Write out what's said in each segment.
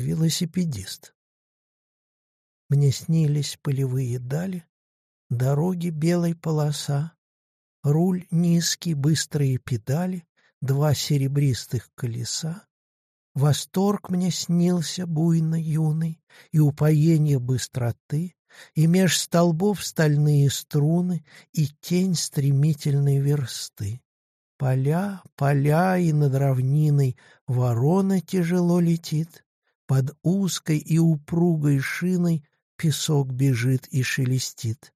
Велосипедист. Мне снились полевые дали, Дороги белой полоса, Руль низкий, быстрые педали, Два серебристых колеса. Восторг мне снился буйно юный, И упоение быстроты, И меж столбов стальные струны, И тень стремительной версты. Поля, поля, и над равниной Ворона тяжело летит, Под узкой и упругой шиной Песок бежит и шелестит.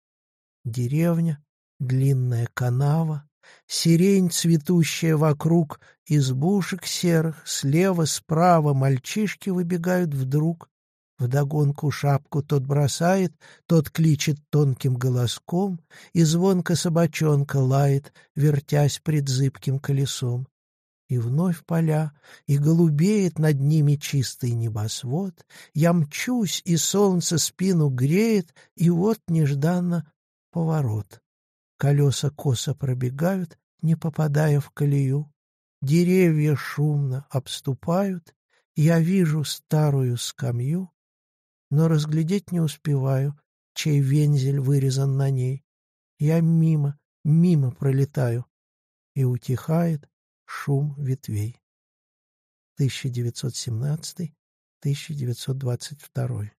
Деревня, длинная канава, Сирень, цветущая вокруг, Избушек серых, слева, справа Мальчишки выбегают вдруг. Вдогонку шапку тот бросает, Тот кличет тонким голоском, И звонко собачонка лает, Вертясь пред зыбким колесом. И вновь поля, и голубеет над ними чистый небосвод. Я мчусь, и солнце спину греет, и вот нежданно поворот. Колеса косо пробегают, не попадая в колею. Деревья шумно обступают, я вижу старую скамью, но разглядеть не успеваю, чей вензель вырезан на ней. Я мимо, мимо пролетаю, и утихает Шум ветвей. 1917-1922